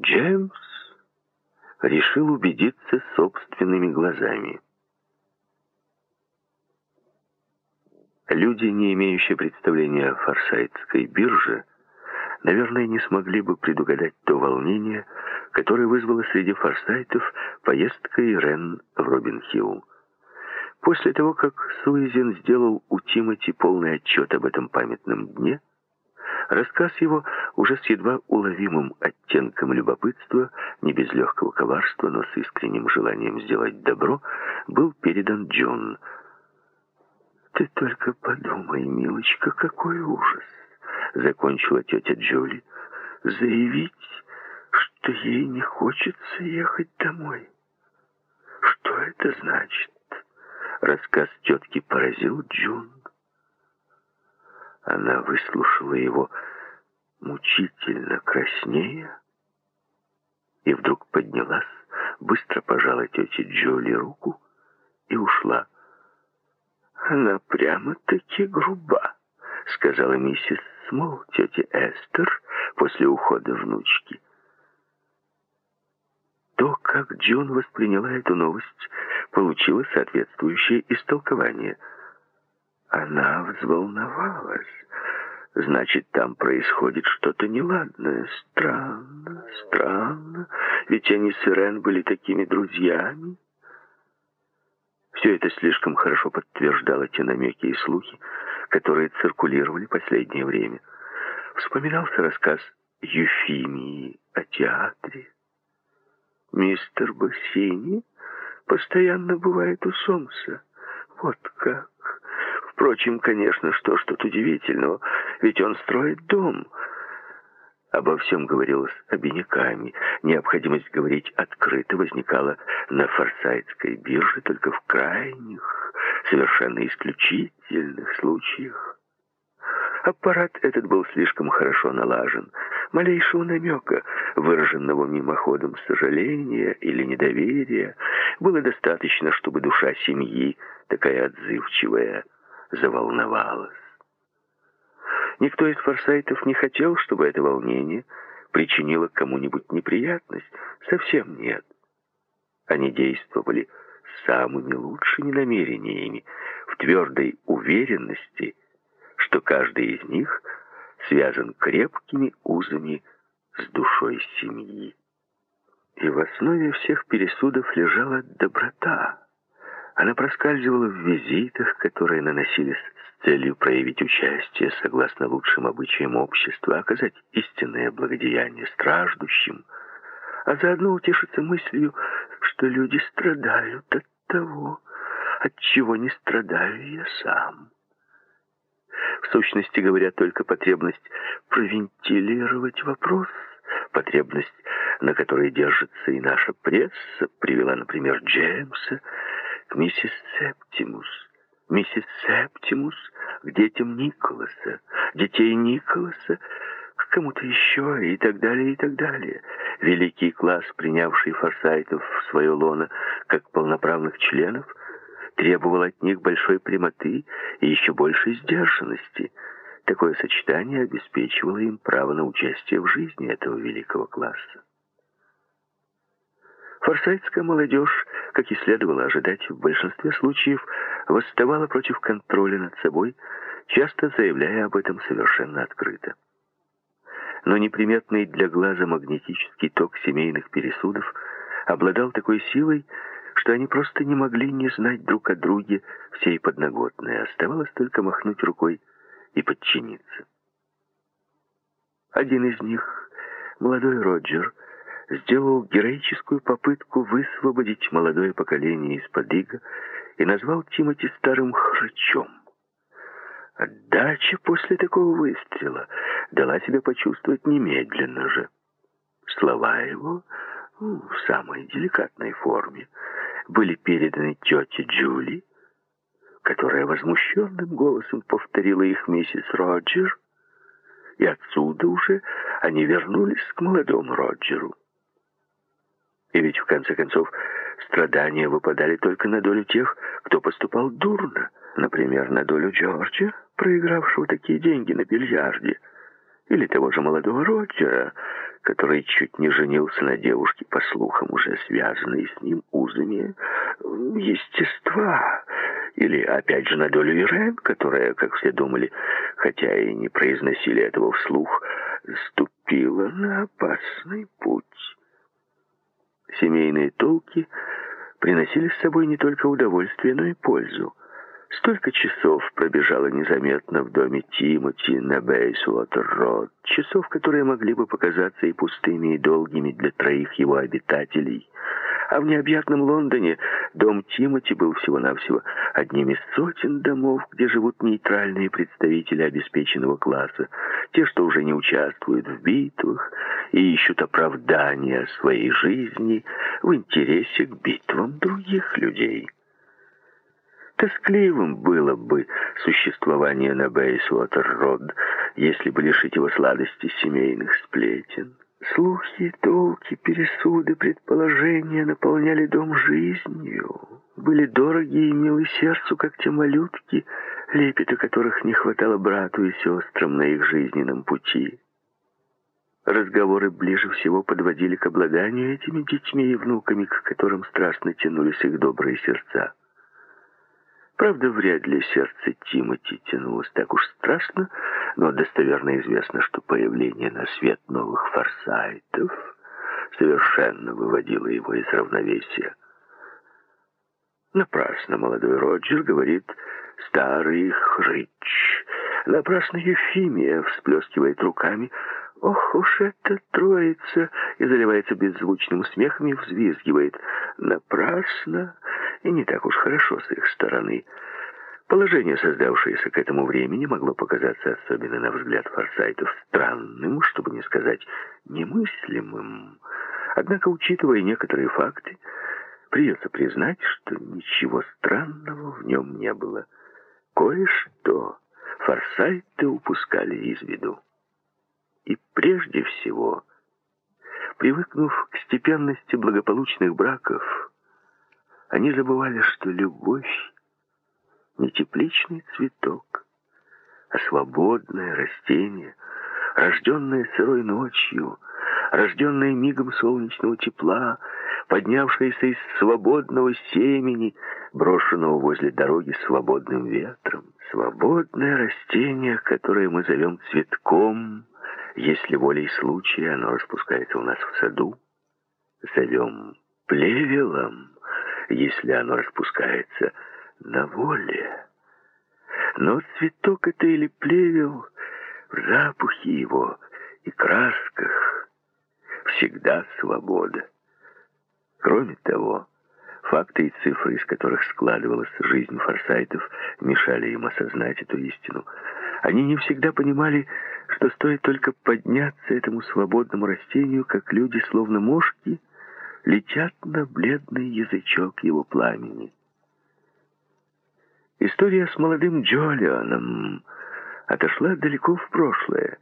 Джеймс решил убедиться собственными глазами. Люди, не имеющие представления о форсайтской бирже, наверное, не смогли бы предугадать то волнение, которое вызвало среди форсайтов поездка Ирен в Робин-Хилл. После того, как Суизен сделал у Тимати полный отчет об этом памятном дне, рассказ его уже с едва уловимым оттенком любопытства, не без легкого коварства, но с искренним желанием сделать добро, был передан Джон. «Ты только подумай, милочка, какой ужас!» — закончила тетя Джоли. «Заявить, что ей не хочется ехать домой. Что это значит?» Рассказ тетки поразил Джун. Она выслушала его мучительно краснея и вдруг поднялась, быстро пожала тете Джоли руку и ушла. «Она прямо-таки груба», — сказала миссис Смол тете Эстер после ухода внучки. То, как Джон восприняла эту новость, получило соответствующее истолкование. Она взволновалась. Значит, там происходит что-то неладное. Странно, странно. Ведь они с Ирен были такими друзьями. Все это слишком хорошо подтверждало те намеки и слухи, которые циркулировали последнее время. Вспоминался рассказ Юфимии о театре. Мистер Бассини постоянно бывает у Сомса. Вот как. Впрочем, конечно, что ж тут удивительного, ведь он строит дом. Обо всем говорилось обиняками. Необходимость говорить открыто возникала на форсайтской бирже только в крайних, совершенно исключительных случаях. Аппарат этот был слишком хорошо налажен. Малейшего намека, выраженного мимоходом сожаления или недоверия, было достаточно, чтобы душа семьи, такая отзывчивая, заволновалась. Никто из форсайтов не хотел, чтобы это волнение причинило кому-нибудь неприятность. Совсем нет. Они действовали самыми лучшими намерениями, в твердой уверенности, что каждый из них связан крепкими узами с душой семьи. И в основе всех пересудов лежала доброта. Она проскальзывала в визитах, которые наносились с целью проявить участие согласно лучшим обычаям общества, оказать истинное благодеяние страждущим, а заодно утешиться мыслью, что люди страдают от того, от чего не страдаю я сам. В сущности говоря, только потребность провентилировать вопрос, потребность, на которой держится и наша пресса, привела, например, Джеймса к миссис Септимус. Миссис Септимус к детям Николаса, детей Николаса к кому-то еще и так далее, и так далее. Великий класс, принявший форсайтов в свое лоно как полноправных членов, требовал от них большой прямоты и еще большей сдержанности. Такое сочетание обеспечивало им право на участие в жизни этого великого класса. Форсайтская молодежь, как и следовало ожидать, в большинстве случаев восставала против контроля над собой, часто заявляя об этом совершенно открыто. Но неприметный для глаза магнетический ток семейных пересудов обладал такой силой, что они просто не могли не знать друг о друге всей подноготной. Оставалось только махнуть рукой и подчиниться. Один из них, молодой Роджер, сделал героическую попытку высвободить молодое поколение из-под ига и назвал Тимати старым хрычом. Отдача после такого выстрела дала себя почувствовать немедленно же. Слова его ну, в самой деликатной форме были переданы тете Джули, которая возмущенным голосом повторила их миссис Роджер, и отсюда уже они вернулись к молодому Роджеру. И ведь, в конце концов, страдания выпадали только на долю тех, кто поступал дурно, например, на долю Джорджа, проигравшего такие деньги на бильярде, или того же молодого Роджера, который чуть не женился на девушке, по слухам, уже связанной с ним узами естества. Или, опять же, на долю Ирен, которая, как все думали, хотя и не произносили этого вслух, ступила на опасный путь. Семейные толки приносили с собой не только удовольствие, но и пользу. Столько часов пробежало незаметно в доме Тимоти на Бейсуотер-Род. Часов, которые могли бы показаться и пустыми, и долгими для троих его обитателей. А в необъятном Лондоне дом Тимоти был всего-навсего одним из сотен домов, где живут нейтральные представители обеспеченного класса, те, что уже не участвуют в битвах и ищут оправдания своей жизни в интересе к битвам других людей. Тоскливым было бы существование на Бейсуотер-Род, если бы лишить его сладости семейных сплетен. Слухи, толки, пересуды, предположения наполняли дом жизнью. Были дороги и милы сердцу, как те малютки, лепета которых не хватало брату и сестрам на их жизненном пути. Разговоры ближе всего подводили к обладанию этими детьми и внуками, к которым страстно тянулись их добрые сердца. Правда, вряд ли сердце Тимати тянулось так уж страшно, но достоверно известно, что появление на свет новых форсайтов совершенно выводило его из равновесия. Напрасно молодой Роджер говорит «старый хрыч». Напрасно Ефимия всплескивает руками «Ох уж эта троица!» и заливается беззвучным смехом и взвизгивает. Напрасно и не так уж хорошо с их стороны. Положение, создавшееся к этому времени, могло показаться, особенно на взгляд форсайтов, странным, чтобы не сказать немыслимым. Однако, учитывая некоторые факты, придется признать, что ничего странного в нем не было. Кое-что форсайты упускали из виду. И прежде всего, привыкнув к степенности благополучных браков, они забывали, что любовь не тепличный цветок, а свободное растение, рожденное сырой ночью, рожденное мигом солнечного тепла, поднявшееся из свободного семени, брошенного возле дороги свободным ветром. Свободное растение, которое мы зовем цветком, если волей случая оно распускается у нас в саду, зовем плевелом, если оно распускается на воле. Но цветок это или плевел в запахе его и красках всегда свобода. Кроме того, факты и цифры, из которых складывалась жизнь форсайтов, мешали им осознать эту истину. Они не всегда понимали, что стоит только подняться этому свободному растению, как люди, словно мошки, летят на бледный язычок его пламени. История с молодым Джолионом отошла далеко в прошлое.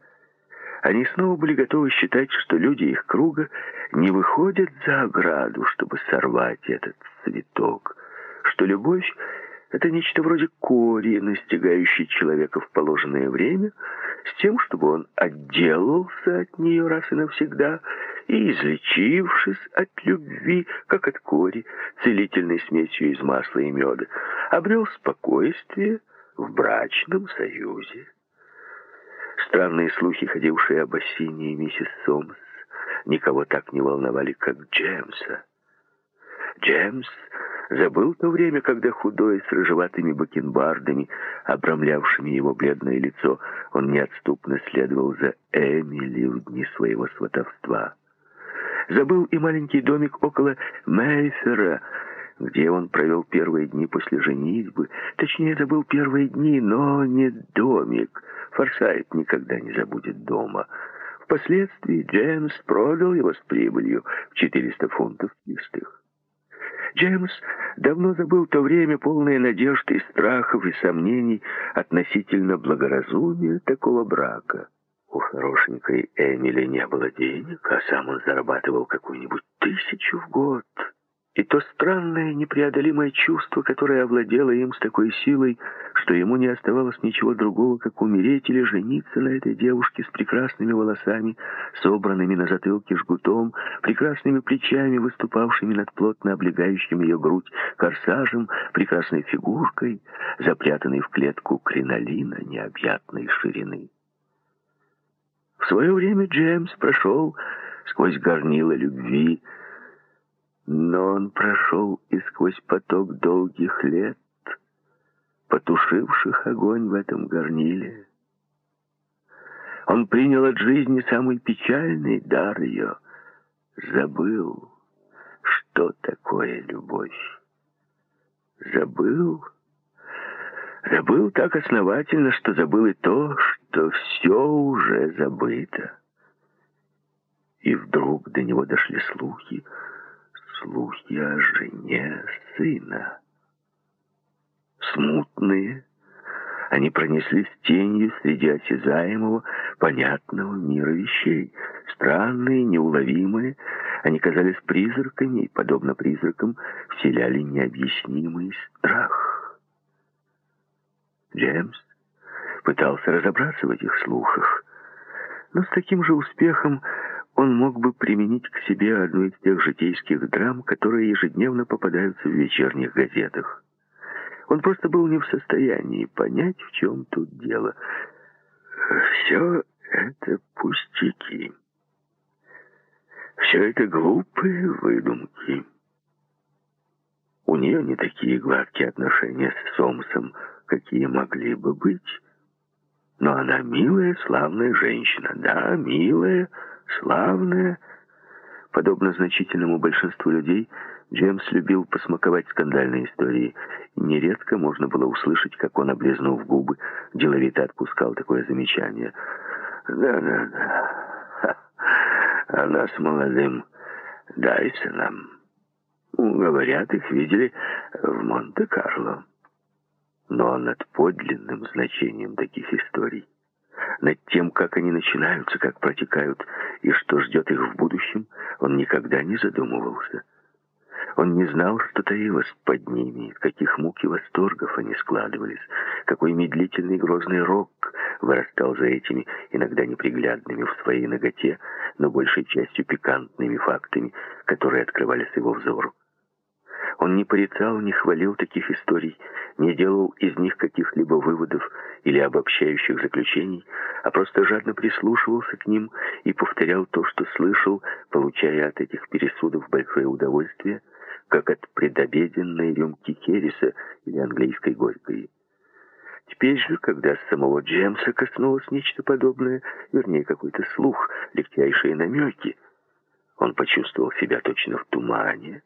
Они снова были готовы считать, что люди их круга не выходят за ограду, чтобы сорвать этот цветок, что любовь — это нечто вроде кори, настигающей человека в положенное время, с тем, чтобы он отделался от нее раз и навсегда — и, излечившись от любви, как от кори, целительной смесью из масла и меда, обрел спокойствие в брачном союзе. Странные слухи, ходившие об Осине и миссис Сомс, никого так не волновали, как Джемса. Джемс забыл то время, когда худой, с рыжеватыми бакенбардами, обрамлявшими его бледное лицо, он неотступно следовал за Эмили в дни своего сватовства. Забыл и маленький домик около Мейфера, где он провел первые дни после женитьбы. Точнее, забыл первые дни, но не домик. Форсайт никогда не забудет дома. Впоследствии Джеймс продал его с прибылью в 400 фунтов чистых. Джеймс давно забыл то время, полное надежд и страхов и сомнений относительно благоразумия такого брака. У хорошенькой Эмили не было денег, а сам он зарабатывал какую-нибудь тысячу в год. И то странное, непреодолимое чувство, которое овладело им с такой силой, что ему не оставалось ничего другого, как умереть или жениться на этой девушке с прекрасными волосами, собранными на затылке жгутом, прекрасными плечами, выступавшими над плотно облегающим ее грудь корсажем, прекрасной фигуркой, запрятанной в клетку кринолина необъятной ширины. В свое время Джеймс прошел сквозь горнило любви, но он прошел и сквозь поток долгих лет, потушивших огонь в этом горниле. Он принял от жизни самый печальный дар ее, забыл, что такое любовь. Забыл, забыл так основательно, что забыл и то, что все уже забыто. И вдруг до него дошли слухи, слухи о жене сына. Смутные, они пронеслись тенью среди осязаемого, понятного мира вещей. Странные, неуловимые, они казались призраками и, подобно призракам, вселяли необъяснимый страх. Джеймс пытался разобраться в этих слухах, но с таким же успехом он мог бы применить к себе одну из тех житейских драм, которые ежедневно попадаются в вечерних газетах. Он просто был не в состоянии понять, в чем тут дело. Все это пустяки. Все это глупые выдумки. У нее не такие гладкие отношения с Сомсом, какие могли бы быть. Но она милая, славная женщина. Да, милая, славная. Подобно значительному большинству людей, Джеймс любил посмаковать скандальные истории. Нередко можно было услышать, как он, облизнув губы, деловито отпускал такое замечание. «Да-да-да, она с молодым Дайсоном. Говорят, их видели в Монте-Карло. Но над подлинным значением таких историй над тем, как они начинаются, как протекают и что ждет их в будущем, он никогда не задумывался. Он не знал, что таилось под ними, каких мук и восторгов они складывались, какой медлительный грозный рок вырастал за этими, иногда неприглядными в своей ноготе, но большей частью пикантными фактами, которые открывались его взору. Он не порицал, не хвалил таких историй, не делал из них каких-либо выводов или обобщающих заключений, а просто жадно прислушивался к ним и повторял то, что слышал, получая от этих пересудов большое удовольствие, как от предобеденной рюмки Хереса или английской горькой. Теперь же, когда с самого Джемса коснулось нечто подобное, вернее, какой-то слух, легчайшие намеки, он почувствовал себя точно в тумане,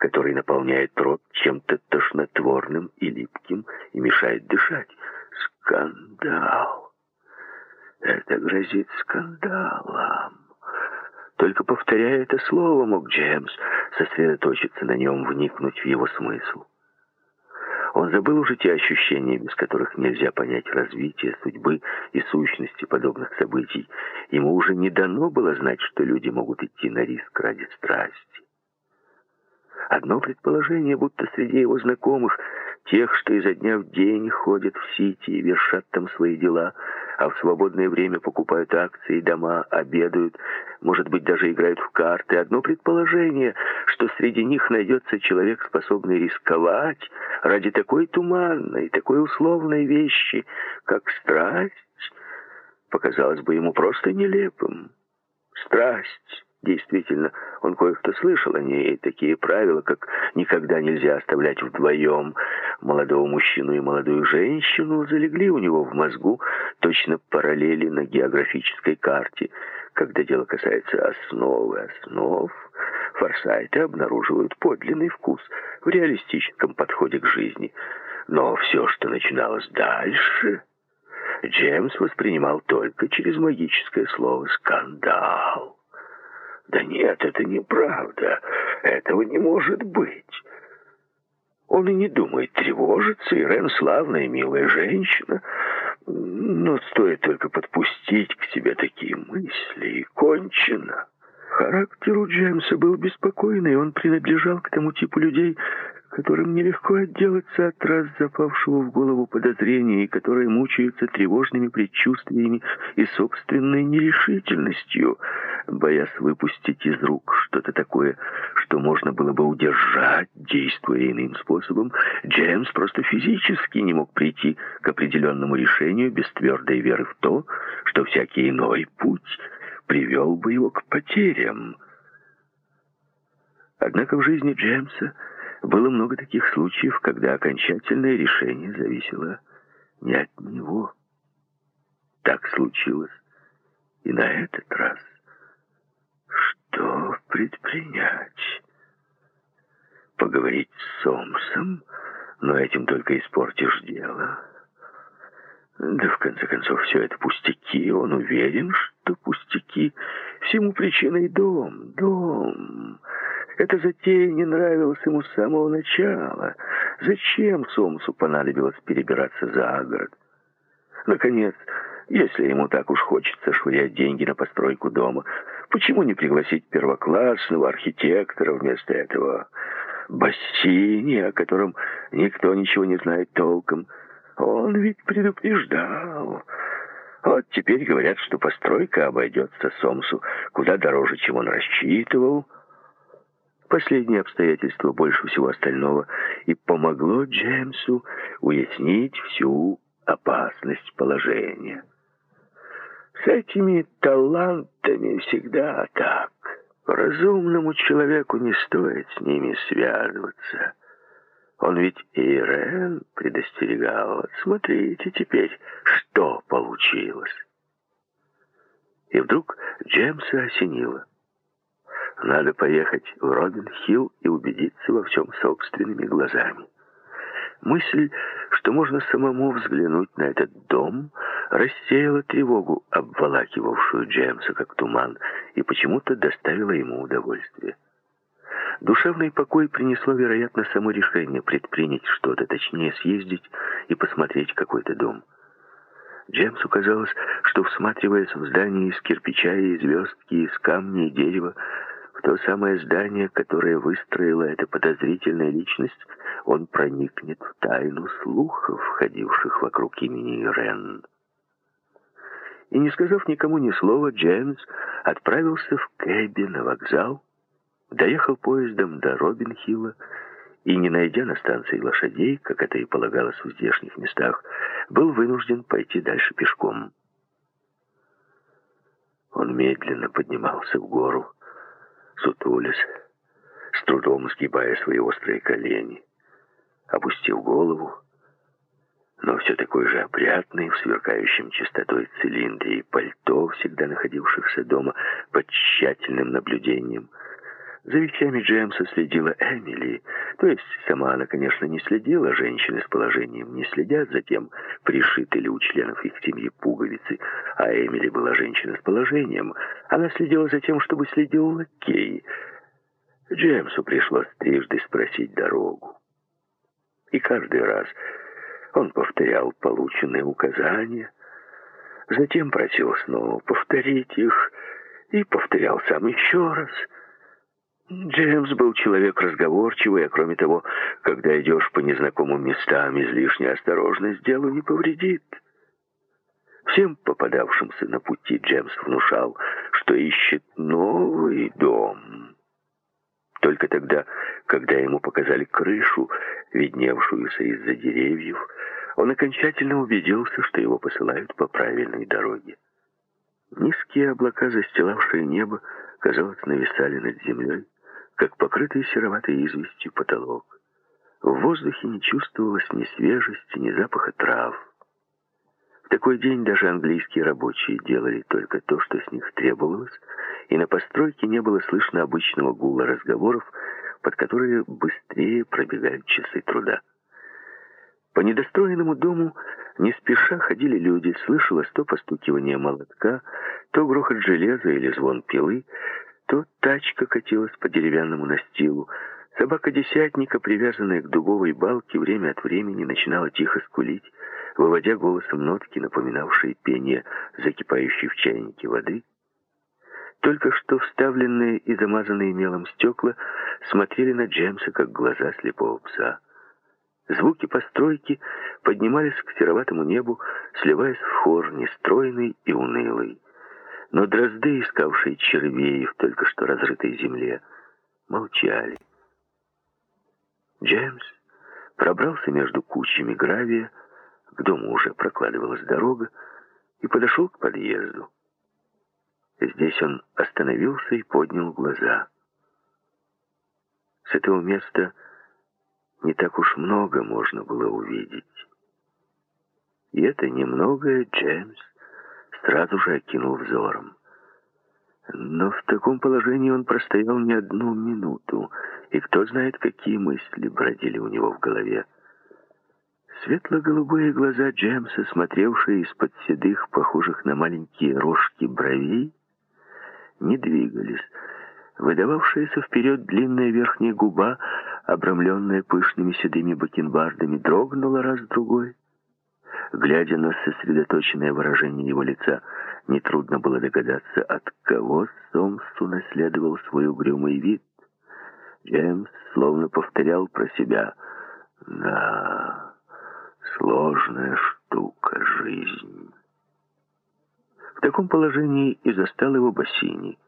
который наполняет рот чем-то тошнотворным и липким и мешает дышать. Скандал. Это грозит скандалом. Только повторяя это слово, мог Джеймс сосредоточиться на нем, вникнуть в его смысл. Он забыл уже те ощущения, без которых нельзя понять развитие, судьбы и сущности подобных событий. Ему уже не дано было знать, что люди могут идти на риск ради страсти. Одно предположение, будто среди его знакомых, тех, что изо дня в день ходят в Сити и вершат там свои дела, а в свободное время покупают акции, дома, обедают, может быть, даже играют в карты. Одно предположение, что среди них найдется человек, способный рисковать ради такой туманной, такой условной вещи, как страсть, показалось бы ему просто нелепым. Страсть Действительно, он кое-что слышал о ней, такие правила, как никогда нельзя оставлять вдвоем молодого мужчину и молодую женщину, залегли у него в мозгу точно параллели на географической карте. Когда дело касается основы основ, форсайты обнаруживают подлинный вкус в реалистическом подходе к жизни. Но все, что начиналось дальше, Джеймс воспринимал только через магическое слово «скандал». Да нет, это неправда. Этого не может быть. Он и не думает тревожиться, Ирен славная, милая женщина. Но стоит только подпустить к себе такие мысли, и кончено. Характер у Джеймса был беспокойный, он принадлежал к тому типу людей, которым нелегко отделаться от раз запавшего в голову подозрения и которые мучаются тревожными предчувствиями и собственной нерешительностью, боясь выпустить из рук что-то такое, что можно было бы удержать, действуя иным способом, Джеймс просто физически не мог прийти к определенному решению без твердой веры в то, что всякий иной путь привел бы его к потерям. Однако в жизни Джеймса было много таких случаев, когда окончательное решение зависело не от него. Так случилось и на этот раз. Что предпринять? Поговорить с Сомсом, но этим только испортишь дело. Да, в конце концов, все это пустяки. Он уверен, что пустяки. Всему причиной дом, дом. Эта затея не нравилась ему с самого начала. Зачем Сомсу понадобилось перебираться за город? Наконец, если ему так уж хочется швырять деньги на постройку дома, почему не пригласить первоклассного архитектора вместо этого? Бассини, о котором никто ничего не знает толком. Он ведь предупреждал. Вот теперь говорят, что постройка обойдется Сомсу куда дороже, чем он рассчитывал. Последнее обстоятельство больше всего остального и помогло Джеймсу уяснить всю опасность положения. С этими талантами всегда так. Разумному человеку не стоит с ними связываться. Он ведь Ирен предостерегал. Смотрите теперь, что получилось. И вдруг Джеймса осенило. Надо поехать в Робин-Хилл и убедиться во всем собственными глазами. Мысль, что можно самому взглянуть на этот дом, рассеяла тревогу, обволакивавшую Джеймса как туман, и почему-то доставила ему удовольствие. Душевный покой принесло, вероятно, само решение предпринять что-то, точнее съездить и посмотреть какой-то дом. Джеймсу казалось, что, всматриваясь в здание из кирпича и звездки, из камня и дерева, то самое здание, которое выстроила эта подозрительная личность, он проникнет в тайну слухов, ходивших вокруг имени Рен. И не сказав никому ни слова, Джеймс отправился в Кэбби на вокзал, доехал поездом до Робинхилла и, не найдя на станции лошадей, как это и полагалось в здешних местах, был вынужден пойти дальше пешком. Он медленно поднимался в гору, сутулясь, с трудом сгибая свои острые колени, опустил голову, но все такой же опрятный, в сверкающем чистотой цилиндре и пальто, всегда находившихся дома под тщательным наблюдением, за вещами Джеймса следила Эмили. То есть сама она, конечно, не следила, женщины с положением не следят за тем, пришиты ли у членов их семьи пуговицы, а Эмили была женщина с положением. Она следила за тем, чтобы следил лакей. Джеймсу пришлось трижды спросить дорогу. И каждый раз он повторял полученные указания, затем просил снова повторить их и повторял сам еще раз — Джеймс был человек разговорчивый, а кроме того, когда идешь по незнакомым местам, излишняя осторожность делу не повредит. Всем попадавшимся на пути Джеймс внушал, что ищет новый дом. Только тогда, когда ему показали крышу, видневшуюся из-за деревьев, он окончательно убедился, что его посылают по правильной дороге. Низкие облака, застилавшие небо, казалось, нависали над землей как покрытый сероватой известью потолок. В воздухе не чувствовалось ни свежести, ни запаха трав. Такой день даже английские рабочие делали только то, что с них требовалось, и на постройке не было слышно обычного гула разговоров, под которые быстрее пробегают часы труда. По недостроенному дому не спеша ходили люди, слышалось то постукивание молотка, то грохот железа или звон пилы, то тачка катилась по деревянному настилу. Собака десятника, привязанная к дубовой балке, время от времени начинала тихо скулить, выводя голосом нотки, напоминавшие пение закипающей в чайнике воды. Только что вставленные и замазанные мелом стекла смотрели на Джеймса, как глаза слепого пса. Звуки постройки поднимались к сероватому небу, сливаясь в хор, нестройный и унылый. Но дрозды, искавшие червей в только что разрытой земле, молчали. Джеймс пробрался между кучами гравия, к дому уже прокладывалась дорога, и подошел к подъезду. Здесь он остановился и поднял глаза. С этого места не так уж много можно было увидеть. И это немногое Джеймс сразу же окинул взором. Но в таком положении он простоял не одну минуту, и кто знает, какие мысли бродили у него в голове. Светло-голубые глаза Джеймса, смотревшие из-под седых, похожих на маленькие рожки бровей, не двигались. Выдававшаяся вперед длинная верхняя губа, обрамленная пышными седыми бакенбардами, дрогнула раз-другой. Глядя на сосредоточенное выражение его лица, нетрудно было догадаться, от кого Сомс унаследовал свой угрюмый вид. Джеймс словно повторял про себя «Да, сложная штука жизнь». В таком положении и застал его Бассини.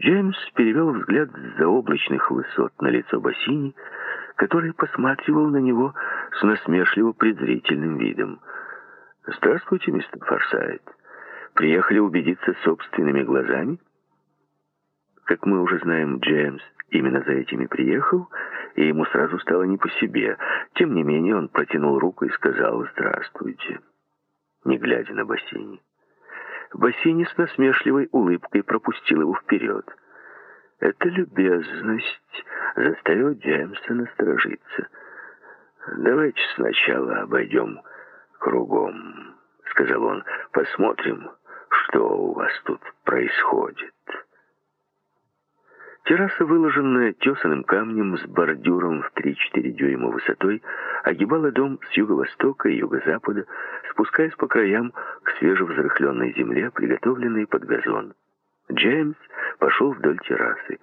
Джеймс перевел взгляд с заоблачных высот на лицо Бассини, который посматривал на него с насмешливо-презрительным видом. «Здравствуйте, мистер Форсайт. Приехали убедиться собственными глазами?» Как мы уже знаем, Джеймс именно за этими приехал, и ему сразу стало не по себе. Тем не менее, он протянул руку и сказал «Здравствуйте», не глядя на Бассини. Бассини с насмешливой улыбкой пропустил его вперед. Эта любезность заставила Джеймса насторожиться. «Давайте сначала обойдем кругом», — сказал он. «Посмотрим, что у вас тут происходит». Терраса, выложенная тесаным камнем с бордюром в 3-4 дюйма высотой, огибала дом с юго-востока и юго-запада, спускаясь по краям к свежевзрыхленной земле, приготовленной под газон. Джеймс пошел вдоль террасы.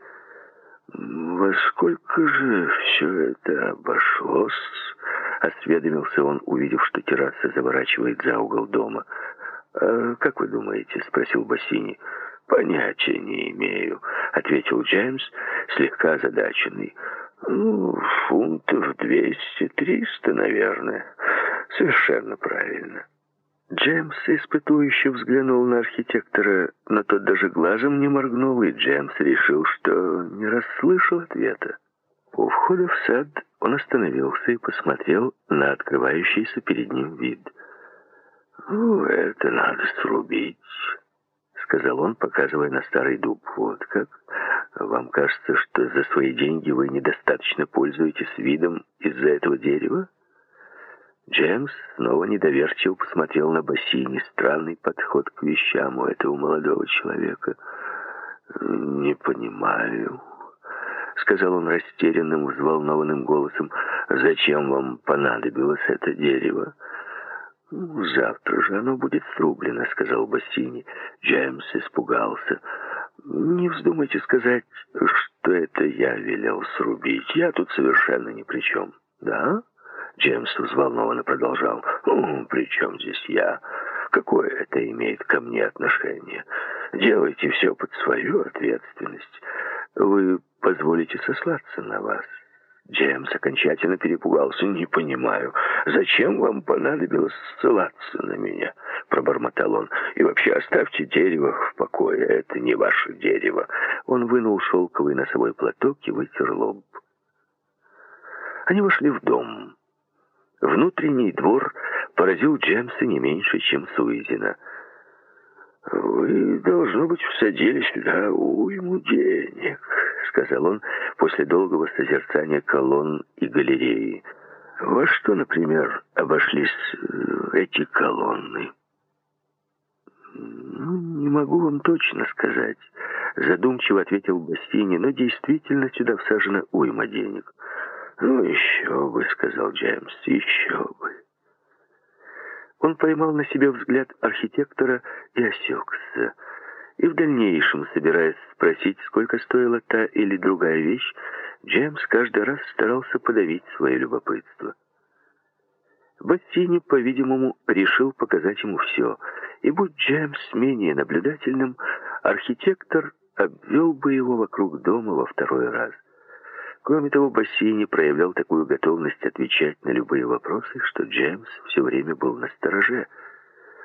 «Во сколько же все это обошлось?» — осведомился он, увидев, что терраса заворачивает за угол дома. «А как вы думаете?» — спросил Бассини. «Понятия не имею», — ответил Джеймс, слегка озадаченный. «Ну, фунтов двести-триста, наверное. Совершенно правильно». Джеймс испытующе взглянул на архитектора, но тот даже глазом не моргнул, и Джеймс решил, что не расслышал ответа. У входа в сад он остановился и посмотрел на открывающийся перед ним вид. «Ну, это надо срубить», сказал он, показывая на старый дуб. «Вот как? Вам кажется, что за свои деньги вы недостаточно пользуетесь видом из-за этого дерева?» Джеймс снова недоверчиво посмотрел на бассейне. Странный подход к вещам у этого молодого человека. «Не понимаю», — сказал он растерянным, взволнованным голосом. «Зачем вам понадобилось это дерево?» «Завтра же оно будет срублено», — сказал Бассини. Джеймс испугался. «Не вздумайте сказать, что это я велел срубить. Я тут совершенно ни при чем». «Да?» — Джеймс взволнованно продолжал. «Ну, при чем здесь я? Какое это имеет ко мне отношение? Делайте все под свою ответственность. Вы позволите сослаться на вас». Джеймс окончательно перепугался. «Не понимаю, зачем вам понадобилось ссылаться на меня?» Пробормотал он. «И вообще оставьте дерево в покое, это не ваше дерево». Он вынул шелковый носовой платок и вытер лоб. Они вошли в дом. Внутренний двор поразил Джеймса не меньше, чем Суизина. «Вы, должно быть, всадили сюда уйму денег», — сказал он после долгого созерцания колонн и галереи. «Во что, например, обошлись э, эти колонны?» «Ну, не могу вам точно сказать», — задумчиво ответил Бастини, «но действительно сюда всажена уйма денег». «Ну, еще бы», — сказал Джеймс, — «еще бы». Он поймал на себе взгляд архитектора и осекся. И в дальнейшем, собираясь спросить, сколько стоила та или другая вещь, Джеймс каждый раз старался подавить свое любопытство. Бассини, по-видимому, решил показать ему все, и будь Джеймс менее наблюдательным, архитектор обвел бы его вокруг дома во второй раз. Кроме того, Бассини проявлял такую готовность отвечать на любые вопросы, что Джеймс все время был на стороже.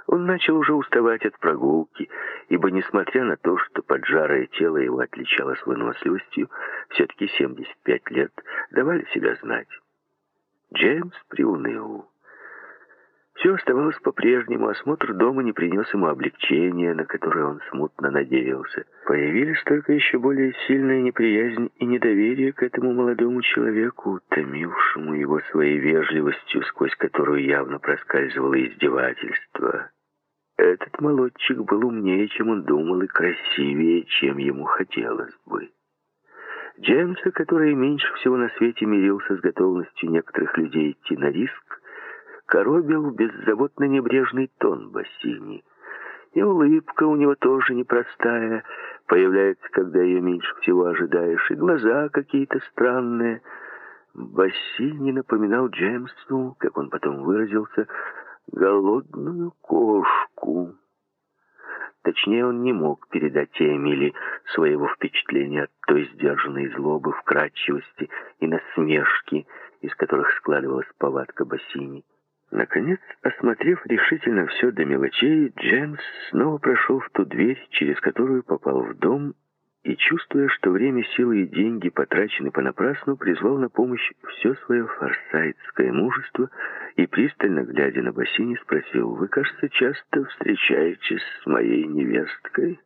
Он начал уже уставать от прогулки, ибо, несмотря на то, что поджарое тело его отличалось выносливостью, все-таки 75 лет давали себя знать. Джеймс приуныл. Все оставалось по-прежнему, осмотр дома не принес ему облегчения, на которое он смутно надеялся. Появились только еще более сильная неприязнь и недоверие к этому молодому человеку, томившему его своей вежливостью, сквозь которую явно проскальзывало издевательство. Этот молодчик был умнее, чем он думал, и красивее, чем ему хотелось бы. Джеймса, который меньше всего на свете мирился с готовностью некоторых людей идти на риск, коробил беззаботно небрежный тон Бассини. И улыбка у него тоже непростая, появляется, когда ее меньше всего ожидаешь, и глаза какие-то странные. Бассини напоминал Джеймсу, как он потом выразился, голодную кошку. Точнее, он не мог передать Эмили своего впечатления от той сдержанной злобы, вкрадчивости и насмешки, из которых складывалась повадка Бассини. Наконец, осмотрев решительно все до мелочей, Джеймс снова прошел в ту дверь, через которую попал в дом, и, чувствуя, что время, силы и деньги потрачены понапрасну, призвал на помощь все свое форсайтское мужество и, пристально глядя на бассейне, спросил, «Вы, кажется, часто встречаетесь с моей невесткой?»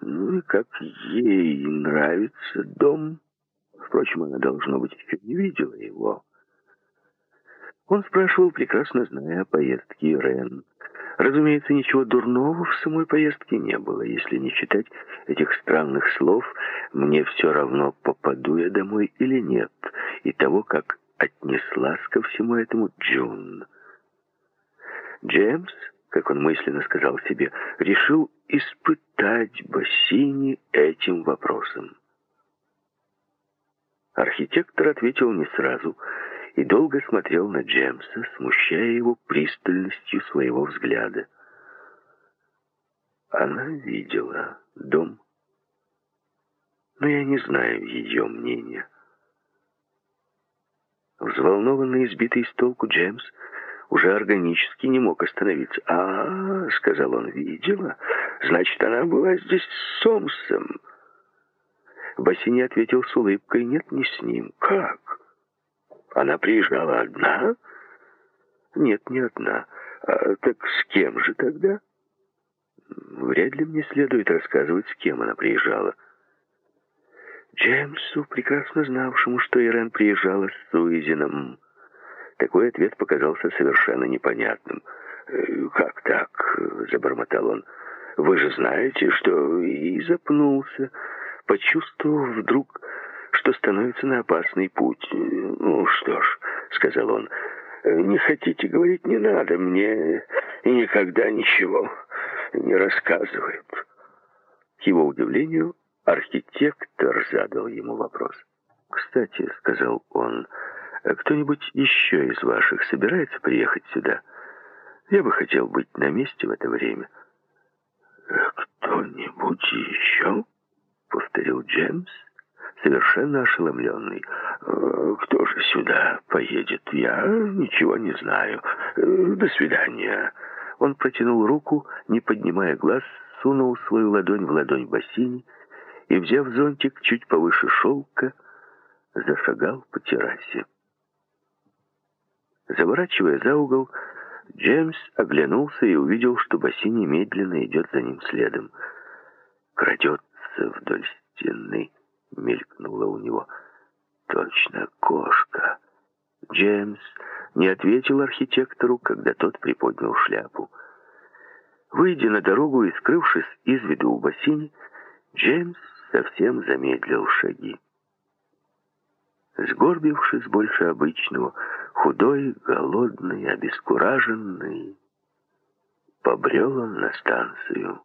«Ну и как ей нравится дом?» Впрочем, она, должно быть, еще не видела его. Он спрашивал, прекрасно зная о поездке Ирен. Разумеется, ничего дурного в самой поездке не было, если не считать этих странных слов «мне все равно, попаду я домой или нет», и того, как отнеслась ко всему этому Джун. Джеймс, как он мысленно сказал себе, решил испытать Бассини этим вопросом. Архитектор ответил не сразу — и долго смотрел на Джемса, смущая его пристальностью своего взгляда. Она видела дом, но я не знаю ее мнения. Взволнованный, избитый с толку Джемс уже органически не мог остановиться. «А, — сказал он, — видела? Значит, она была здесь с Сомсом». Бассини ответил с улыбкой, «Нет, не с ним. Как?» Она приезжала одна? Нет, не одна. А, так с кем же тогда? Вряд ли мне следует рассказывать, с кем она приезжала. Джеймсу, прекрасно знавшему, что Ирен приезжала с Суизином, такой ответ показался совершенно непонятным. «Э, «Как так?» — забормотал он. «Вы же знаете, что...» И запнулся, почувствовав вдруг что становится на опасный путь. «Ну что ж», — сказал он, — «не хотите говорить, не надо, мне и никогда ничего не рассказывают». К его удивлению, архитектор задал ему вопрос. «Кстати», — сказал он, — «кто-нибудь еще из ваших собирается приехать сюда? Я бы хотел быть на месте в это время». «Кто-нибудь еще?» — повторил Джеймс совершенно ошеломленный. «Э, «Кто же сюда поедет? Я ничего не знаю. Э, до свидания». Он протянул руку, не поднимая глаз, сунул свою ладонь в ладонь бассейни и, взяв зонтик чуть повыше шелка, зашагал по террасе. Заворачивая за угол, Джеймс оглянулся и увидел, что бассейн медленно идет за ним следом. Крадется вдоль стены мелькнуло у него. Точно кошка. Джеймс не ответил архитектору, когда тот приподнял шляпу. Выйдя на дорогу и скрывшись из виду у бассейна, Джеймс совсем замедлил шаги. Сгорбившись больше обычного, худой, голодный, обескураженный, побрел он на станцию.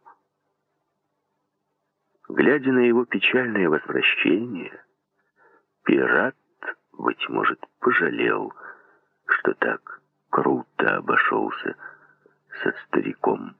Глядя на его печальное возвращение, пират, быть может, пожалел, что так круто обошелся со стариком.